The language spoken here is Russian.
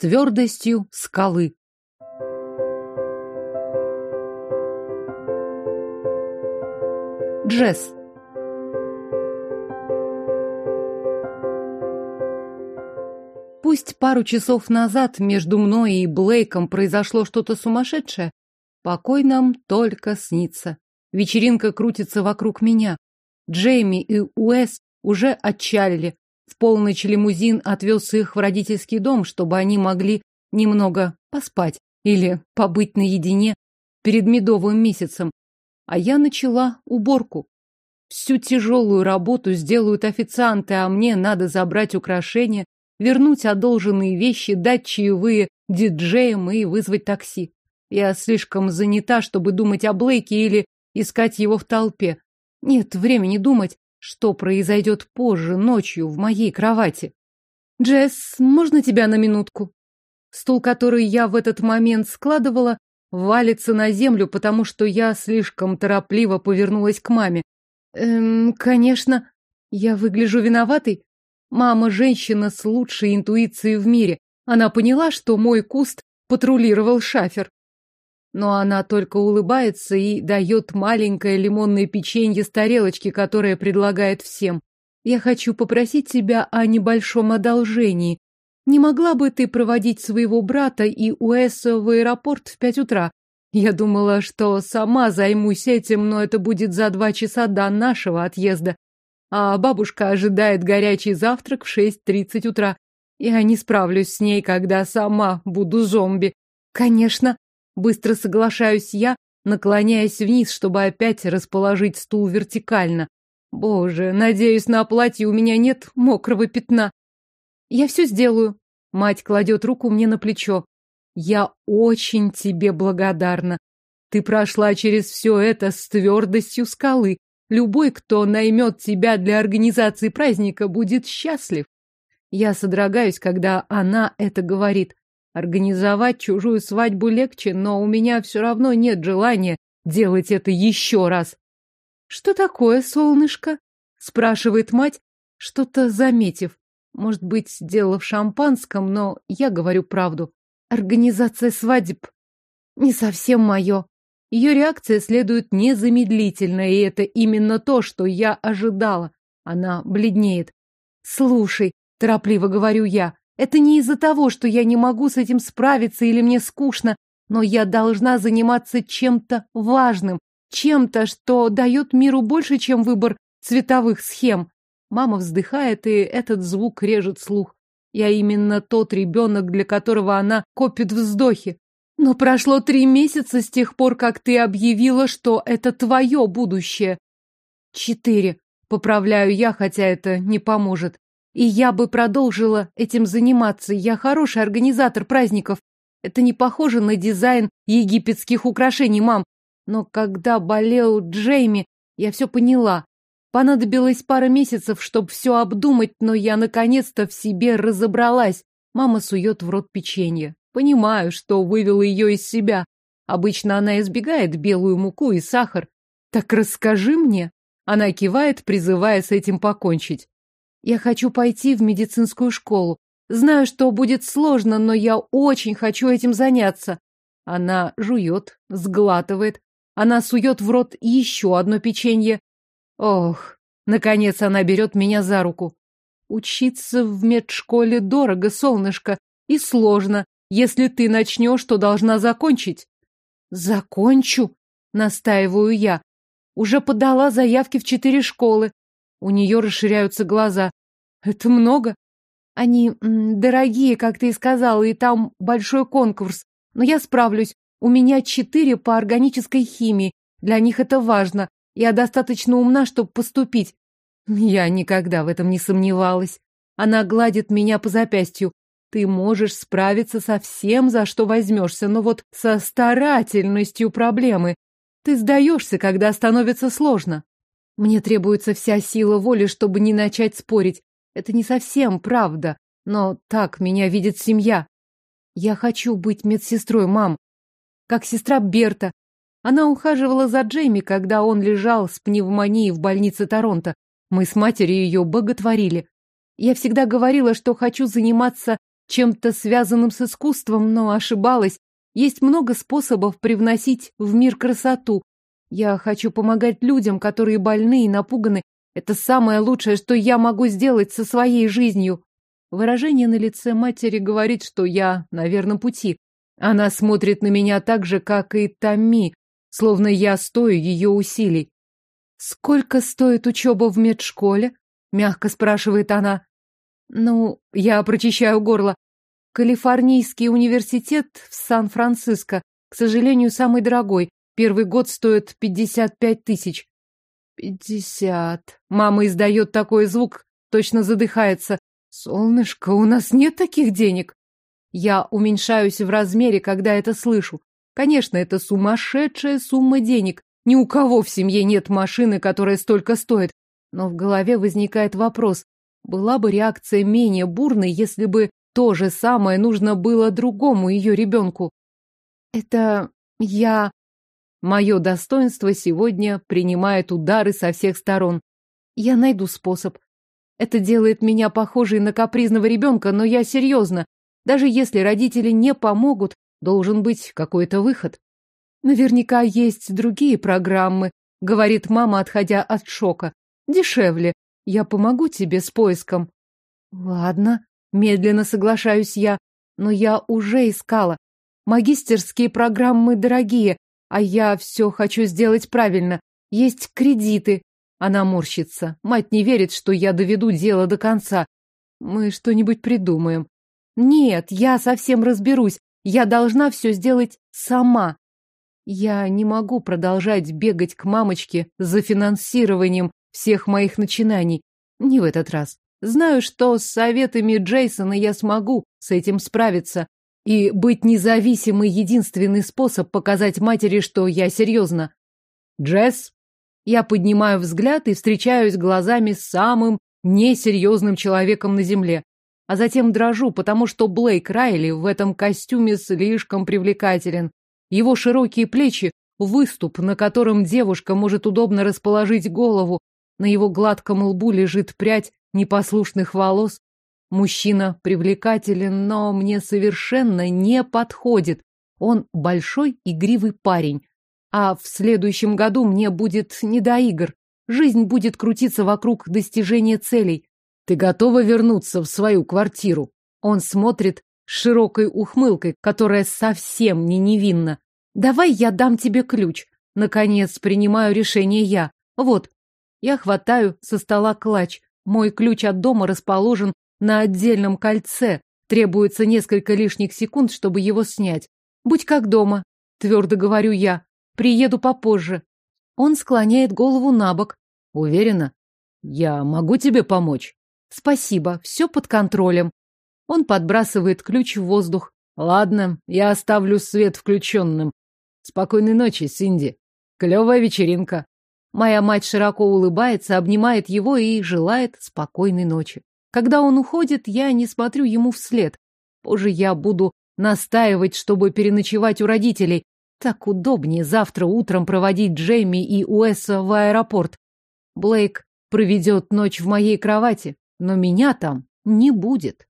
твердостью скалы. Джесс. Пусть пару часов назад между мной и Блейком произошло что-то сумасшедшее, покой нам только снится. Вечеринка крутится вокруг меня. Джейми и Уэс уже отчалили. В полночь лимузин отвез их в родительский дом, чтобы они могли немного поспать или побыть наедине перед медовым месяцем. А я начала уборку. Всю тяжелую работу сделают официанты, а мне надо забрать украшения, вернуть одолженные вещи, дать чаевые диджеям и вызвать такси. Я слишком занята, чтобы думать о Блейке или искать его в толпе. Нет времени думать, что произойдет позже, ночью, в моей кровати. Джесс, можно тебя на минутку? Стул, который я в этот момент складывала, валится на землю, потому что я слишком торопливо повернулась к маме. Эм, конечно, я выгляжу виноватой. Мама женщина с лучшей интуицией в мире. Она поняла, что мой куст патрулировал шафер. Но она только улыбается и дает маленькое лимонное печенье с тарелочки, которое предлагает всем. Я хочу попросить тебя о небольшом одолжении. Не могла бы ты проводить своего брата и Уэса в аэропорт в пять утра? Я думала, что сама займусь этим, но это будет за два часа до нашего отъезда. А бабушка ожидает горячий завтрак в шесть тридцать утра. Я не справлюсь с ней, когда сама буду зомби. Конечно, Быстро соглашаюсь я, наклоняясь вниз, чтобы опять расположить стул вертикально. Боже, надеюсь, на платье у меня нет мокрого пятна. Я все сделаю. Мать кладет руку мне на плечо. Я очень тебе благодарна. Ты прошла через все это с твердостью скалы. Любой, кто наймет тебя для организации праздника, будет счастлив. Я содрогаюсь, когда она это говорит. Организовать чужую свадьбу легче, но у меня все равно нет желания делать это еще раз. Что такое, солнышко? спрашивает мать, что-то заметив. Может быть, дело в шампанском, но я говорю правду. Организация свадеб не совсем мое. Ее реакция следует незамедлительно, и это именно то, что я ожидала. Она бледнеет. Слушай, торопливо говорю я, это не из-за того, что я не могу с этим справиться или мне скучно, но я должна заниматься чем-то важным, чем-то, что дает миру больше, чем выбор цветовых схем. Мама вздыхает, и этот звук режет слух. Я именно тот ребенок, для которого она копит вздохи. Но прошло три месяца с тех пор, как ты объявила, что это твое будущее. Четыре. Поправляю я, хотя это не поможет. И я бы продолжила этим заниматься. Я хороший организатор праздников. Это не похоже на дизайн египетских украшений, мам. Но когда болел Джейми, я все поняла. Понадобилось пара месяцев, чтобы все обдумать, но я наконец-то в себе разобралась. Мама сует в рот печенье. Понимаю, что вывела ее из себя. Обычно она избегает белую муку и сахар. Так расскажи мне. Она кивает, призывая с этим покончить. Я хочу пойти в медицинскую школу. Знаю, что будет сложно, но я очень хочу этим заняться. Она жует, сглатывает. Она сует в рот еще одно печенье. Ох, наконец она берет меня за руку. Учиться в медшколе дорого, солнышко, и сложно. Если ты начнешь, то должна закончить. Закончу, настаиваю я. Уже подала заявки в четыре школы. У нее расширяются глаза. Это много? Они дорогие, как ты и сказала, и там большой конкурс. Но я справлюсь. У меня четыре по органической химии. Для них это важно. Я достаточно умна, чтобы поступить. Я никогда в этом не сомневалась. Она гладит меня по запястью. Ты можешь справиться со всем, за что возьмешься, но вот со старательностью проблемы. Ты сдаешься, когда становится сложно. Мне требуется вся сила воли, чтобы не начать спорить. Это не совсем правда, но так меня видит семья. Я хочу быть медсестрой, мам. Как сестра Берта. Она ухаживала за Джейми, когда он лежал с пневмонией в больнице Торонто. Мы с матерью ее боготворили. Я всегда говорила, что хочу заниматься чем-то связанным с искусством, но ошибалась. Есть много способов привносить в мир красоту. Я хочу помогать людям, которые больны и напуганы. Это самое лучшее, что я могу сделать со своей жизнью. Выражение на лице матери говорит, что я на верном пути. Она смотрит на меня так же, как и Тами, словно я стою ее усилий. «Сколько стоит учеба в медшколе?» — мягко спрашивает она. «Ну, я прочищаю горло. Калифорнийский университет в Сан-Франциско, к сожалению, самый дорогой. Первый год стоит пятьдесят пять тысяч». «Пятьдесят...» Мама издает такой звук, точно задыхается. «Солнышко, у нас нет таких денег». Я уменьшаюсь в размере, когда это слышу. Конечно, это сумасшедшая сумма денег. Ни у кого в семье нет машины, которая столько стоит. Но в голове возникает вопрос, была бы реакция менее бурной, если бы то же самое нужно было другому ее ребенку? Это я... Мое достоинство сегодня принимает удары со всех сторон. Я найду способ. Это делает меня похожей на капризного ребенка, но я серьезно. Даже если родители не помогут, должен быть какой-то выход. Наверняка есть другие программы, говорит мама, отходя от шока. Дешевле. Я помогу тебе с поиском. Ладно, медленно соглашаюсь я, но я уже искала. Магистерские программы дорогие, а я все хочу сделать правильно. Есть кредиты. Она морщится. Мать не верит, что я доведу дело до конца. Мы что-нибудь придумаем. Нет, я совсем разберусь. Я должна все сделать сама. Я не могу продолжать бегать к мамочке за финансированием всех моих начинаний. Не в этот раз. Знаю, что с советами Джейсона я смогу с этим справиться. И быть независимой — единственный способ показать матери, что я серьезно. Джесс? Я поднимаю взгляд и встречаюсь глазами с самым несерьезным человеком на земле а затем дрожу, потому что Блейк Райли в этом костюме слишком привлекателен. Его широкие плечи — выступ, на котором девушка может удобно расположить голову, на его гладком лбу лежит прядь непослушных волос. Мужчина привлекателен, но мне совершенно не подходит. Он большой игривый парень. А в следующем году мне будет не до игр. Жизнь будет крутиться вокруг достижения целей. Ты готова вернуться в свою квартиру? Он смотрит с широкой ухмылкой, которая совсем не невинна. Давай я дам тебе ключ. Наконец принимаю решение я. Вот. Я хватаю со стола клатч. Мой ключ от дома расположен на отдельном кольце. Требуется несколько лишних секунд, чтобы его снять. Будь как дома, твердо говорю я. Приеду попозже. Он склоняет голову на бок. Уверена? Я могу тебе помочь? Спасибо, все под контролем. Он подбрасывает ключ в воздух. Ладно, я оставлю свет включенным. Спокойной ночи, Синди. Клевая вечеринка. Моя мать широко улыбается, обнимает его и желает спокойной ночи. Когда он уходит, я не смотрю ему вслед. Позже я буду настаивать, чтобы переночевать у родителей. Так удобнее завтра утром проводить Джейми и Уэса в аэропорт. Блейк проведет ночь в моей кровати но меня там не будет.